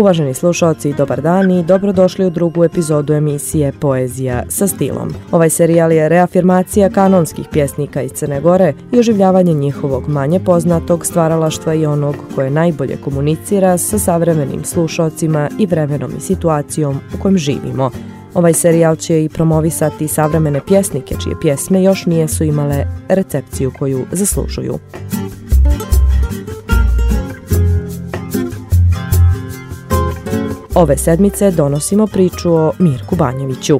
Uvaženi slušalci, dobar dan i dobrodošli u drugu epizodu emisije Poezija sa stilom. Ovaj serijal je reafirmacija kanonskih pjesnika iz Crne Gore i oživljavanje njihovog manje poznatog stvaralaštva i onog koje najbolje komunicira sa savremenim slušalcima i vremenom i situacijom u kojem živimo. Ovaj serijal će i promovisati savremene pjesnike čije pjesme još nijesu imale recepciju koju zaslužuju. Ove sedmice donosimo priču o Mirku Banjeviću.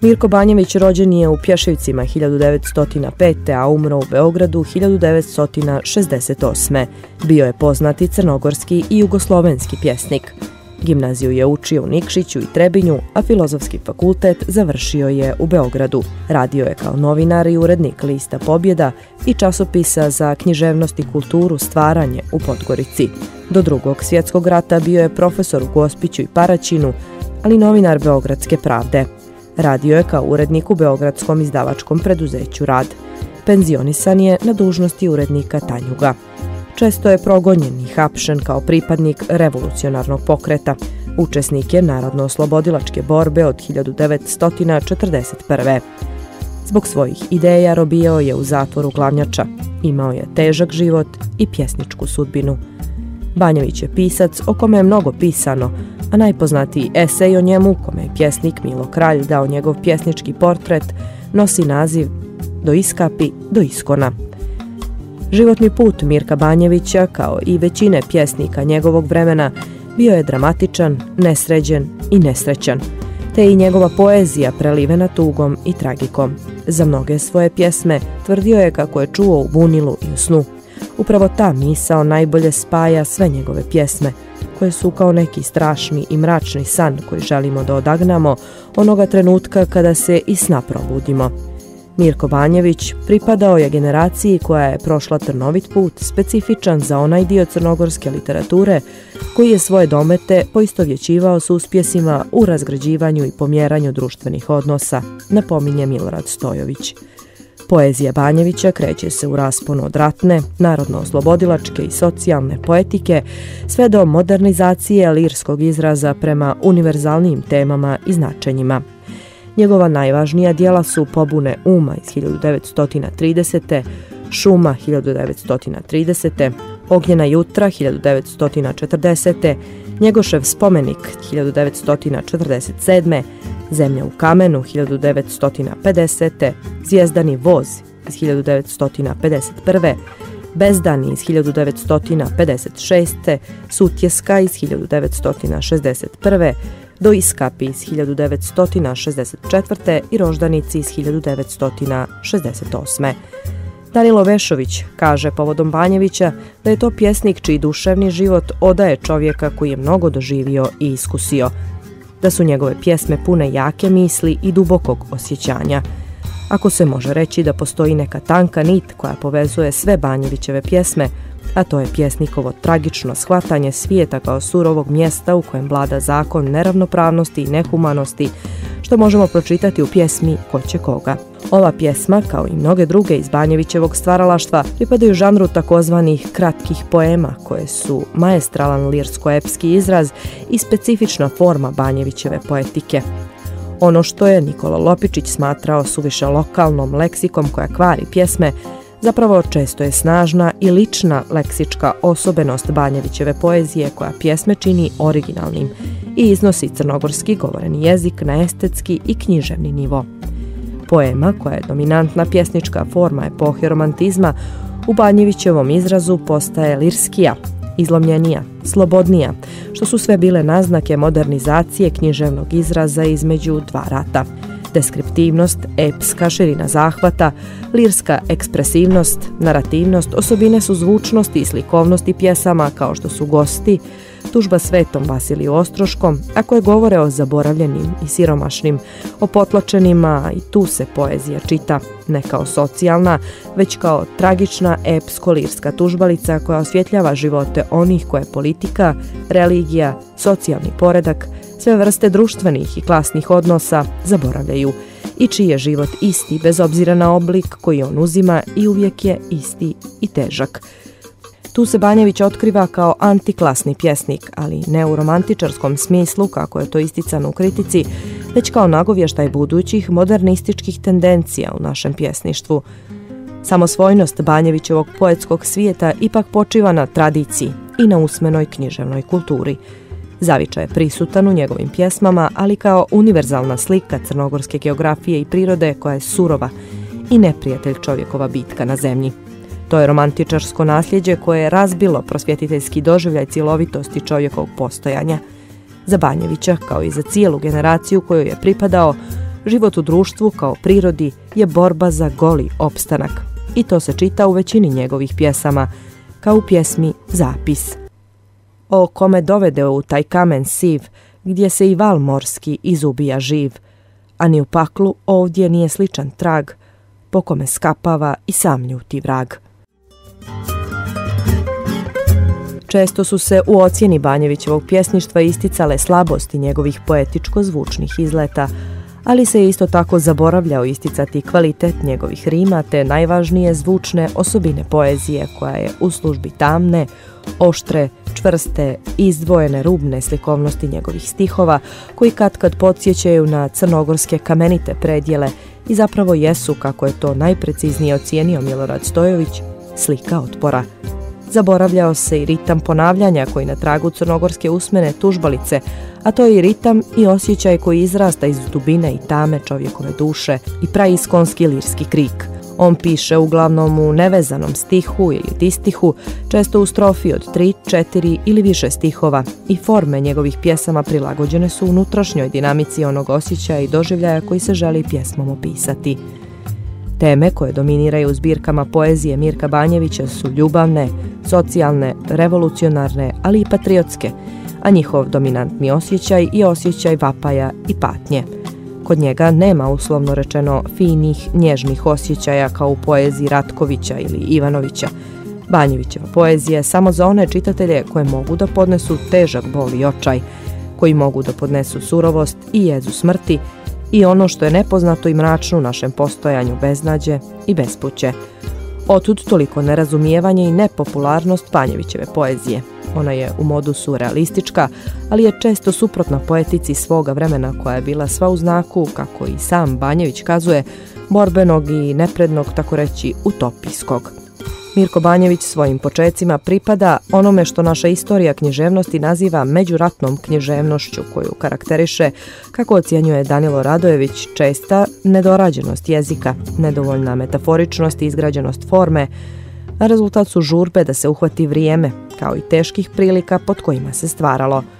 Mirko Banjević rođen je u Pješevicima 1905. a umro u Beogradu 1968. Bio je poznati crnogorski i jugoslovenski pjesnik. Gimnaziju je učio u Nikšiću i Trebinju, a filozofski fakultet završio je u Beogradu. Radio je kao novinar i urednik lista Pobjeda i časopisa za književnost i kulturu Stvaranje u Podgorici. Do drugog svjetskog rata bio je profesor u Gospiću i Paraćinu, ali novinar Beogradske pravde. Radio je kao urednik u Beogradskom izdavačkom preduzeću Rad. Penzionisan je na dužnosti urednika Tanjuga. Često je progonjen i hapšen kao pripadnik revolucionarnog pokreta. Učesnik je narodno-oslobodilačke borbe od 1941. Zbog svojih ideja robijao je u zatvoru glavnjača. Imao je težak život i pjesničku sudbinu. Banjević je pisac o kome je mnogo pisano, a najpoznatiji esej o njemu, kome je pjesnik Milo Kralj dao njegov pjesnički portret, nosi naziv Do iskapi, do iskona. Životni put Mirka Banjevića, kao i većine pjesnika njegovog vremena, bio je dramatičan, nesređen i nesrećan, te i njegova poezija prelivena tugom i tragikom. Za mnoge svoje pjesme tvrdio je kako je čuo u bunilu i u snu. Upravo ta misao najbolje spaja sve njegove pjesme, koje su kao neki strašni i mračni san koji želimo da odagnamo onoga trenutka kada se i sna probudimo. Mirko Banjević pripadao je generaciji koja je prošla trnovit put, specifičan za onaj dio crnogorske literature koji je svoje domete poistovjećivao s uspjesima u razgrađivanju i pomjeranju društvenih odnosa, napominje Milorad Stojović. Poezija Banjevića kreće se u rasponu od ratne, narodno-oslobodilačke i socijalne poetike, sve do modernizacije lirskog izraza prema univerzalnim temama i značenjima. Njegova najvažnija dijela su Pobune uma iz 1930. Šuma 1930. Ognjena jutra 1940. Njegošev spomenik 1947. Zemlja u kamenu 1950. Zvijezdani voz iz 1951. Bezdani iz 1956. Sutjeska iz 1961 do Iskapi iz 1964. i Roždanici iz 1968. Danilo Vešović kaže povodom Banjevića da je to pjesnik čiji duševni život odaje čovjeka koji je mnogo doživio i iskusio, da su njegove pjesme pune jake misli i dubokog osjećanja. Ako se može reći da postoji neka tanka nit koja povezuje sve Banjevićeve pjesme, a to je pjesnikovo tragično shvatanje svijeta kao surovog mjesta u kojem vlada zakon neravnopravnosti i nehumanosti, što možemo pročitati u pjesmi Ko će koga. Ova pjesma, kao i mnoge druge iz Banjevićevog stvaralaštva, pripadaju žanru takozvanih kratkih poema, koje su maestralan lirsko-epski izraz i specifična forma Banjevićeve poetike. Ono što je Nikola Lopičić smatrao suviše lokalnom leksikom koja kvari pjesme, Zapravo često je snažna i lična leksička osobenost Banjevićeve poezije koja pjesme čini originalnim i iznosi crnogorski govoreni jezik na estetski i književni nivo. Poema, koja je dominantna pjesnička forma epohe romantizma, u Banjevićevom izrazu postaje lirskija, izlomljenija, slobodnija, što su sve bile naznake modernizacije književnog izraza između dva rata – deskriptivnost, epska širina zahvata, lirska ekspresivnost, narativnost, osobine su zvučnosti i slikovnosti pjesama kao što su gosti, tužba svetom Vasiliju Ostroškom, a koje govore o zaboravljenim i siromašnim, o potlačenima i tu se poezija čita, ne kao socijalna, već kao tragična epsko-lirska tužbalica koja osvjetljava živote onih koje politika, religija, socijalni poredak, sve vrste društvenih i klasnih odnosa zaboravljaju i čiji je život isti bez obzira na oblik koji on uzima i uvijek je isti i težak. Tu se Banjević otkriva kao antiklasni pjesnik, ali ne u romantičarskom smislu, kako je to isticano u kritici, već kao nagovještaj budućih modernističkih tendencija u našem pjesništvu. Samosvojnost Banjevićevog poetskog svijeta ipak počiva na tradiciji i na usmenoj književnoj kulturi. Zavičaj je prisutan u njegovim pjesmama, ali kao univerzalna slika crnogorske geografije i prirode koja je surova i neprijatelj čovjekova bitka na zemlji. To je romantičarsko nasljeđe koje je razbilo prosvjetiteljski doživljaj cjelovitosti čovjekovog postojanja. Za Banjevića, kao i za cijelu generaciju kojoj je pripadao, život u društvu kao prirodi je borba za goli opstanak. I to se čita u većini njegovih pjesama, kao u pjesmi Zapis. O kome dovede u taj kamen siv, gdje se i val morski izubija živ, a ni u paklu ovdje nije sličan trag, po kome skapava i sam ljuti vrag. Često su se u ocjeni Banjevićevog pjesništva isticale slabosti njegovih poetičko-zvučnih izleta, ali se isto tako zaboravljao isticati kvalitet njegovih rima te najvažnije zvučne osobine poezije koja je u službi tamne, oštre, čvrste, izdvojene rubne slikovnosti njegovih stihova koji kad kad podsjećaju na crnogorske kamenite predjele i zapravo jesu, kako je to najpreciznije ocijenio Milorad Stojović, slika otpora. Zaboravljao se i ritam ponavljanja koji na tragu crnogorske usmene tužbalice, a to je i ritam i osjećaj koji izrasta iz dubine i tame čovjekove duše i praiskonski lirski krik. On piše uglavnom u nevezanom stihu ili distihu, često u strofi od tri, četiri ili više stihova i forme njegovih pjesama prilagođene su unutrašnjoj dinamici onog osjećaja i doživljaja koji se želi pjesmom opisati. Teme koje dominiraju u zbirkama poezije Mirka Banjevića su ljubavne, socijalne, revolucionarne, ali i patriotske, a njihov dominantni osjećaj i osjećaj vapaja i patnje. Kod njega nema uslovno rečeno finih, nježnih osjećaja kao u poeziji Ratkovića ili Ivanovića. Banjevićeva poezija je samo za one čitatelje koje mogu da podnesu težak bol i očaj, koji mogu da podnesu surovost i jezu smrti, i ono što je nepoznato i mračno u našem postojanju beznađe i bespuće. Otud toliko nerazumijevanje i nepopularnost Panjevićeve poezije. Ona je u modusu realistička, ali je često suprotna poetici svoga vremena koja je bila sva u znaku, kako i sam Banjević kazuje, borbenog i neprednog, tako reći, utopijskog. Mirko Banjević svojim počecima pripada onome što naša istorija književnosti naziva međuratnom književnošću koju karakteriše, kako ocjenjuje Danilo Radojević, česta nedorađenost jezika, nedovoljna metaforičnost i izgrađenost forme, a rezultat su žurbe da se uhvati vrijeme, kao i teških prilika pod kojima se stvaralo –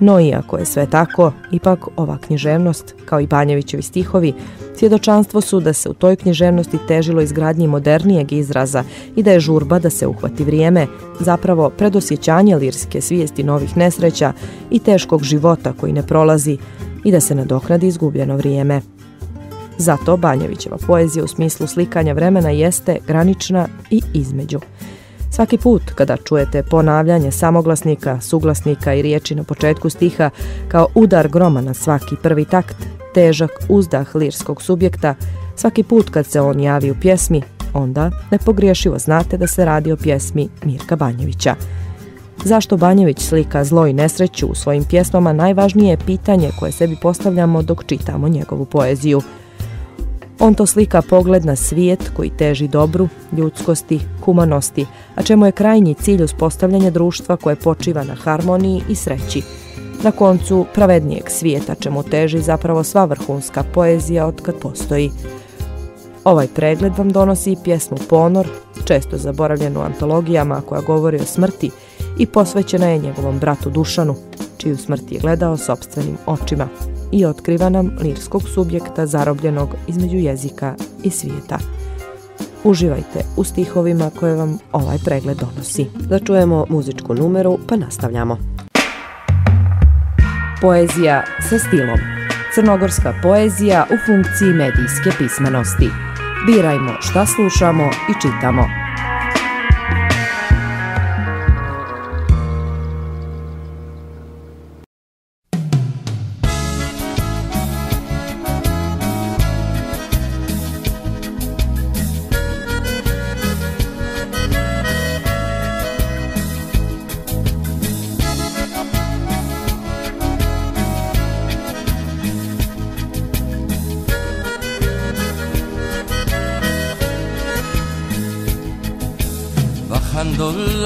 no iako je sve tako, ipak ova književnost, kao i Banjevićevi stihovi, svjedočanstvo su da se u toj književnosti težilo izgradnji modernijeg izraza i da je žurba da se uhvati vrijeme, zapravo predosjećanje lirske svijesti novih nesreća i teškog života koji ne prolazi i da se nadoknadi izgubljeno vrijeme. Zato Banjevićeva poezija u smislu slikanja vremena jeste granična i između. Svaki put kada čujete ponavljanje samoglasnika, suglasnika i riječi na početku stiha kao udar groma na svaki prvi takt, težak uzdah lirskog subjekta, svaki put kad se on javi u pjesmi, onda nepogriješivo znate da se radi o pjesmi Mirka Banjevića. Zašto Banjević slika zlo i nesreću u svojim pjesmama najvažnije je pitanje koje sebi postavljamo dok čitamo njegovu poeziju – on to slika pogled na svijet koji teži dobru, ljudskosti, humanosti, a čemu je krajnji cilj uspostavljanje društva koje počiva na harmoniji i sreći. Na koncu pravednijeg svijeta čemu teži zapravo sva vrhunska poezija od kad postoji. Ovaj pregled vam donosi pjesmu Ponor, često zaboravljenu antologijama koja govori o smrti i posvećena je njegovom bratu Dušanu, čiju smrt je gledao sobstvenim očima i otkriva nam lirskog subjekta zarobljenog između jezika i svijeta. Uživajte u stihovima koje vam ovaj pregled donosi. Da čujemo muzičku numeru pa nastavljamo. Poezija sa stilom. Crnogorska poezija u funkciji medijske pismenosti. Birajmo šta slušamo i čitamo.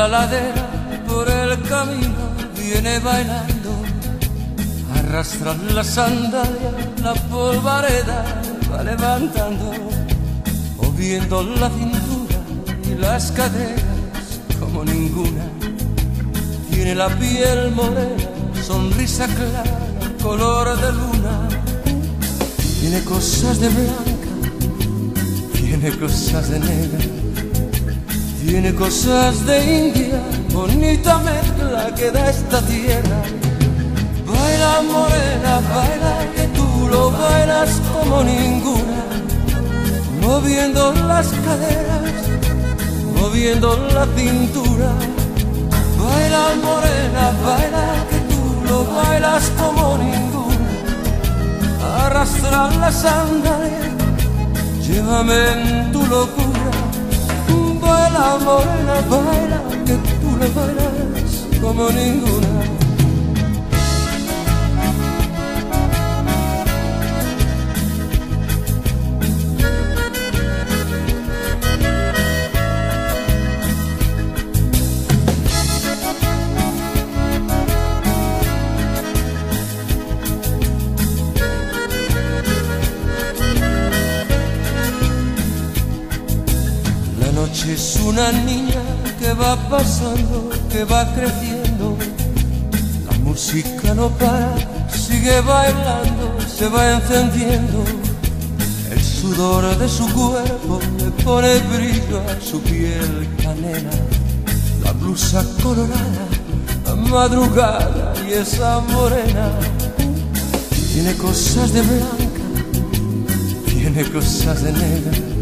La ladera por el camino viene bailando, arrastra la sandalia, la polvareda va levantando, moviendo la cintura y las caderas como ninguna. Tiene la piel morena, sonrisa clara, color de luna. Tiene cosas de blanca, tiene cosas de negra tiene cosas de India, bonita mezcla que da esta tierra. Baila morena, baila que tú lo bailas como ninguna, moviendo las caderas, moviendo la cintura. Baila morena, baila que tú lo bailas como ninguna, arrastra la sangre, llévame en tu locura baila, morena, baila, que tú la bailas como ninguna. Una niña que va pasando, que va creciendo. La música no para, sigue bailando, se va encendiendo. El sudor de su cuerpo le pone brillo a su piel canela. La blusa colorada, madrugada y esa morena. Tiene cosas de blanca, tiene cosas de negra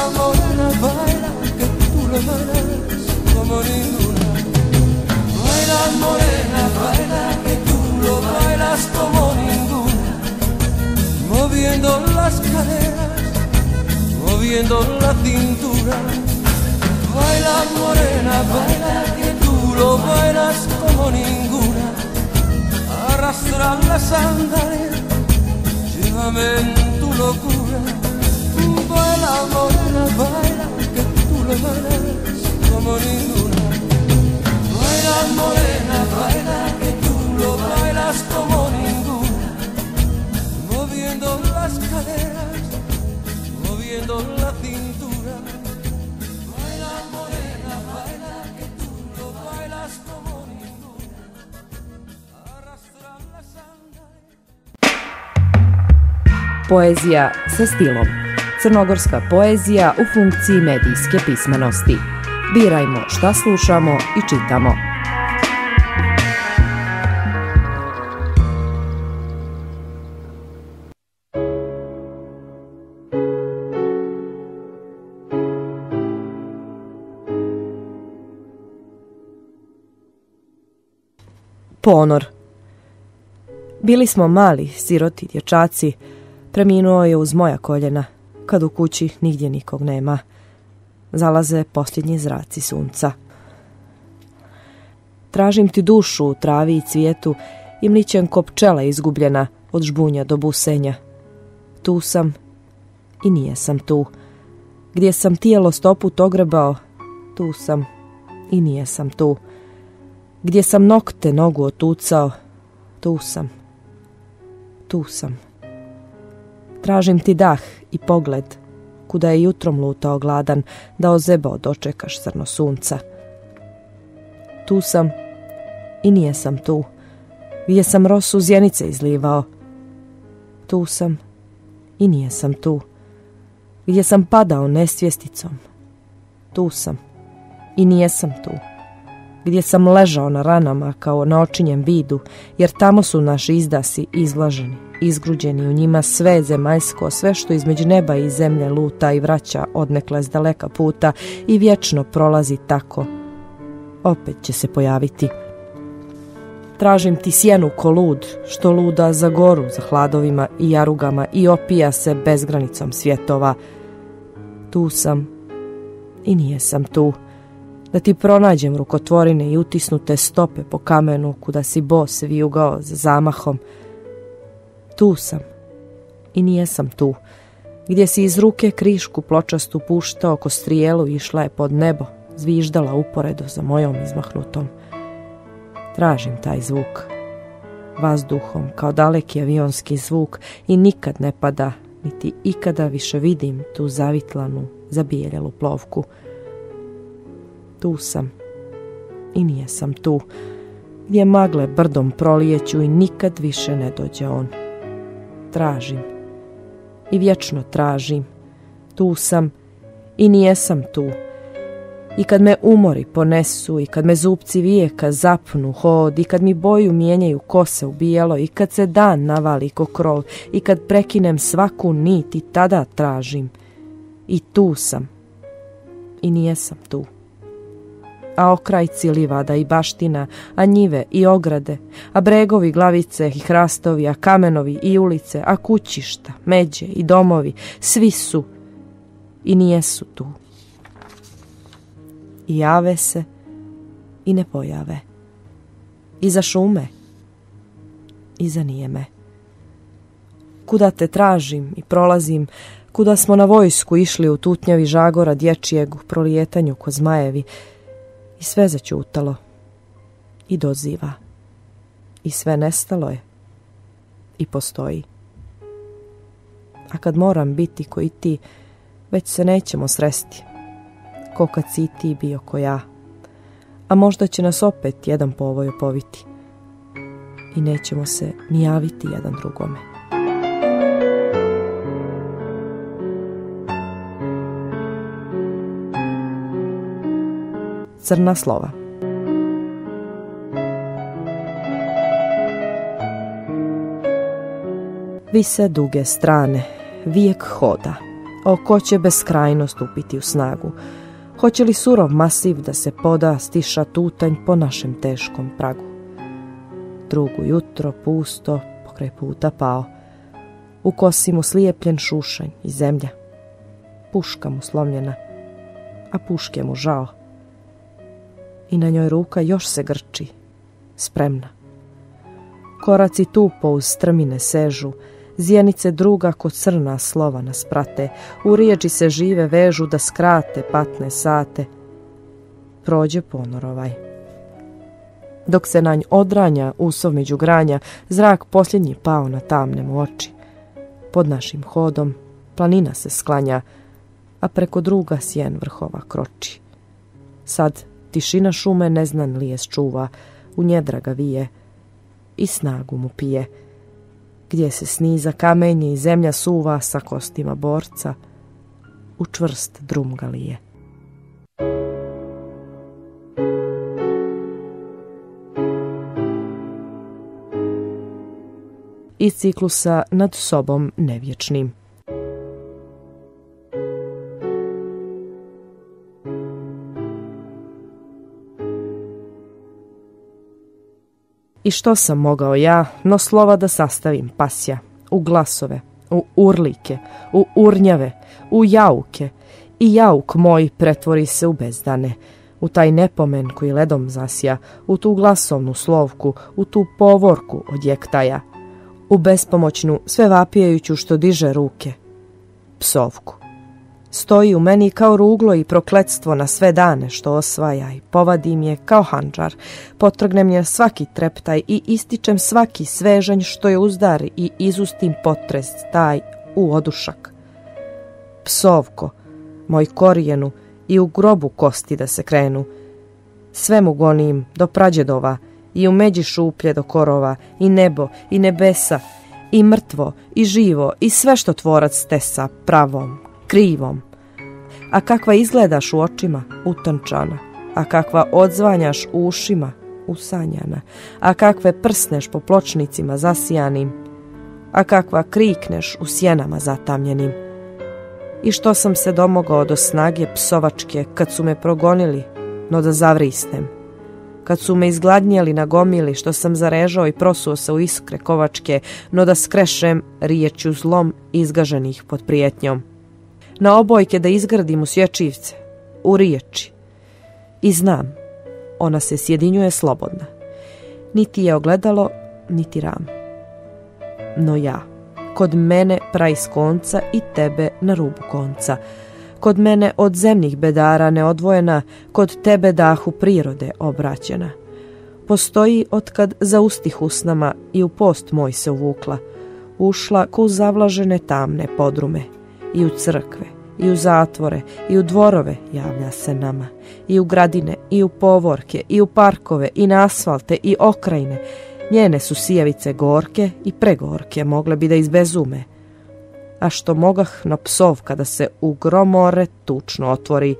baila, morena, baila, que tú lo bailas como ninguna. Baila, morena, baila, que tú lo bailas como ninguna. Moviendo las caderas, moviendo la cintura. Baila, morena, baila, que tú lo bailas como ninguna. Arrastra la sandalias, llévame en tu locura baila, morena, baila, que tú lo bailas como ninguna. Baila, morena, baila, que tú lo bailas como ninguna. Moviendo las caderas, moviendo la cintura. Baila, morena, baila, que tú lo bailas como ninguna. Arrastra la sangre. Poezija sa stilom. Crnogorska poezija u funkciji medijske pismenosti. Birajmo šta slušamo i čitamo. Ponor Bili smo mali, siroti dječaci, preminuo je uz moja koljena – kad u kući nigdje nikog nema. Zalaze posljednji zraci sunca. Tražim ti dušu u travi i cvijetu i mlićem pčela izgubljena od žbunja do busenja. Tu sam i nije sam tu. Gdje sam tijelo stopu ogrebao, tu sam i nije sam tu. Gdje sam nokte nogu otucao, Tu sam. Tu sam. Tražim ti dah i pogled, kuda je jutrom lutao gladan, da ozebao dočekaš crno sunca. Tu sam i nije sam tu, gdje sam rosu zjenice izlivao. Tu sam i nije sam tu, gdje sam padao nesvjesticom. Tu sam i nije sam tu, gdje sam ležao na ranama kao na očinjem vidu, jer tamo su naši izdasi izlaženi, izgruđeni u njima sve zemaljsko, sve što između neba i zemlje luta i vraća odnekle s daleka puta i vječno prolazi tako. Opet će se pojaviti Tražim ti sjenu ko lud, što luda za goru, za hladovima i jarugama i opija se bezgranicom svjetova. Tu sam i nije sam tu. Da ti pronađem rukotvorine i utisnute stope po kamenu kuda si bos vijugao za zamahom. Tu sam i nije sam tu. Gdje si iz ruke krišku pločastu puštao ko strijelu išla je pod nebo, zviždala uporedo za mojom izmahnutom. Tražim taj zvuk. Vazduhom, kao daleki avionski zvuk i nikad ne pada, niti ikada više vidim tu zavitlanu, zabijeljelu plovku. Tu sam. I nije sam tu. Gdje magle brdom prolijeću i nikad više ne dođe on. Tražim. I vječno tražim. Tu sam. I nije sam tu i kad me umori ponesu i kad me zupci vijeka zapnu hod i kad mi boju mijenjaju kose u bijelo i kad se dan navali ko krov i kad prekinem svaku nit i tada tražim. I tu sam. I nije sam tu. A okrajci livada i baština, a njive i ograde, a bregovi glavice i hrastovi, a kamenovi i ulice, a kućišta, međe i domovi, svi su i nijesu tu i jave se i ne pojave. Iza šume, iza nijeme. Kuda te tražim i prolazim, kuda smo na vojsku išli u tutnjavi žagora dječijeg u prolijetanju ko zmajevi i sve začutalo i doziva i sve nestalo je i postoji. A kad moram biti koji ti, već se nećemo sresti ko kad si ti bio ko ja. A možda će nas opet jedan povoj opoviti. I nećemo se ni javiti jedan drugome. Crna slova Vise duge strane, vijek hoda, oko će beskrajno stupiti u snagu, Hoće li surov masiv da se poda stiša tutanj po našem teškom pragu? Drugu jutro, pusto, pokraj puta pao. U kosi mu slijepljen šušanj i zemlja. Puška mu slomljena, a puške mu žao. I na njoj ruka još se grči, spremna. Koraci tupo uz strmine sežu, Zjenice druga kod crna slova nas prate, u riječi se žive vežu da skrate patne sate. Prođe ponor ovaj. Dok se nanj odranja usov među granja, zrak posljednji pao na tamne oči. Pod našim hodom planina se sklanja, a preko druga sjen vrhova kroči. Sad tišina šume neznan lijes čuva, u njedra ga vije i snagu mu pije gdje se sniza kamenje i zemlja suva sa kostima borca, u čvrst drum galije. Iz ciklusa nad sobom nevječnim. I što sam mogao ja, no slova da sastavim pasja, u glasove, u urlike, u urnjave, u jauke, i jauk moj pretvori se u bezdane, u taj nepomen koji ledom zasja, u tu glasovnu slovku, u tu povorku od jektaja, u bespomoćnu, sve vapijajuću što diže ruke, psovku. Stoji u meni kao ruglo i prokletstvo na sve dane što osvaja i povadim je kao hanđar. Potrgnem je svaki treptaj i ističem svaki svežanj što je uzdari i izustim potres taj u odušak. Psovko, moj korijenu i u grobu kosti da se krenu. Sve mu gonim do prađedova i u međi šuplje do korova i nebo i nebesa i mrtvo i živo i sve što tvorac stesa pravom, krivom. A kakva izgledaš u očima, utančana, a kakva odzvanjaš u ušima, usanjana, a kakve prsneš po pločnicima zasijanim, a kakva krikneš u sjenama zatamljenim. I što sam se domogao do snage psovačke kad su me progonili, no da zavrisnem. Kad su me izgladnjeli na gomili, što sam zarežao i prosuo se u iskre kovačke, no da skrešem riječju zlom izgaženih pod prijetnjom na obojke da izgradim u sječivce, u riječi. I znam, ona se sjedinjuje slobodna. Niti je ogledalo, niti ram. No ja, kod mene prajs konca i tebe na rubu konca. Kod mene od zemnih bedara neodvojena, kod tebe dahu prirode obraćena. Postoji otkad za ustih usnama i u post moj se uvukla, ušla ku zavlažene tamne podrume i u crkve, i u zatvore, i u dvorove javlja se nama, i u gradine, i u povorke, i u parkove, i na asfalte, i okrajne. Njene su sijavice gorke i pregorke, mogle bi da izbezume. A što mogah na psov kada se u gromore tučno otvori,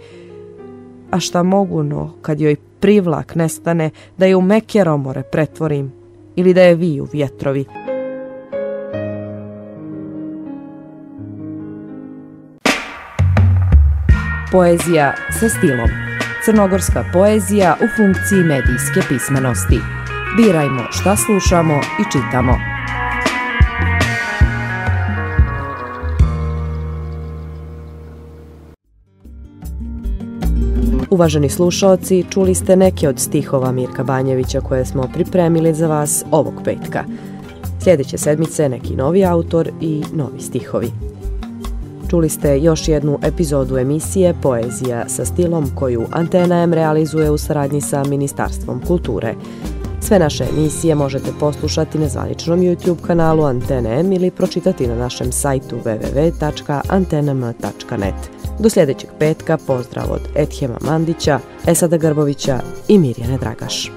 a šta mogu no kad joj privlak nestane da je u meke romore pretvorim ili da je viju vjetrovi. Poezija sa stilom. Crnogorska poezija u funkciji medijske pismenosti. Birajmo šta slušamo i čitamo. Uvaženi slušaoci, čuli ste neke od stihova Mirka Banjevića koje smo pripremili za vas ovog petka. Sljedeće sedmice neki novi autor i novi stihovi. Čuli ste još jednu epizodu emisije Poezija sa stilom koju Antena M realizuje u saradnji sa Ministarstvom kulture. Sve naše emisije možete poslušati na zvaničnom YouTube kanalu Antene M ili pročitati na našem sajtu www.antenm.net. Do sljedećeg petka pozdrav od Ethema Mandića, Esada Grbovića i Mirjane Dragaš.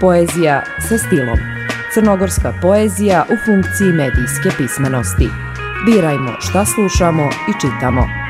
Poezija sa stilom. Crnogorska poezija u funkciji medijske pismenosti. Birajmo šta slušamo i čitamo.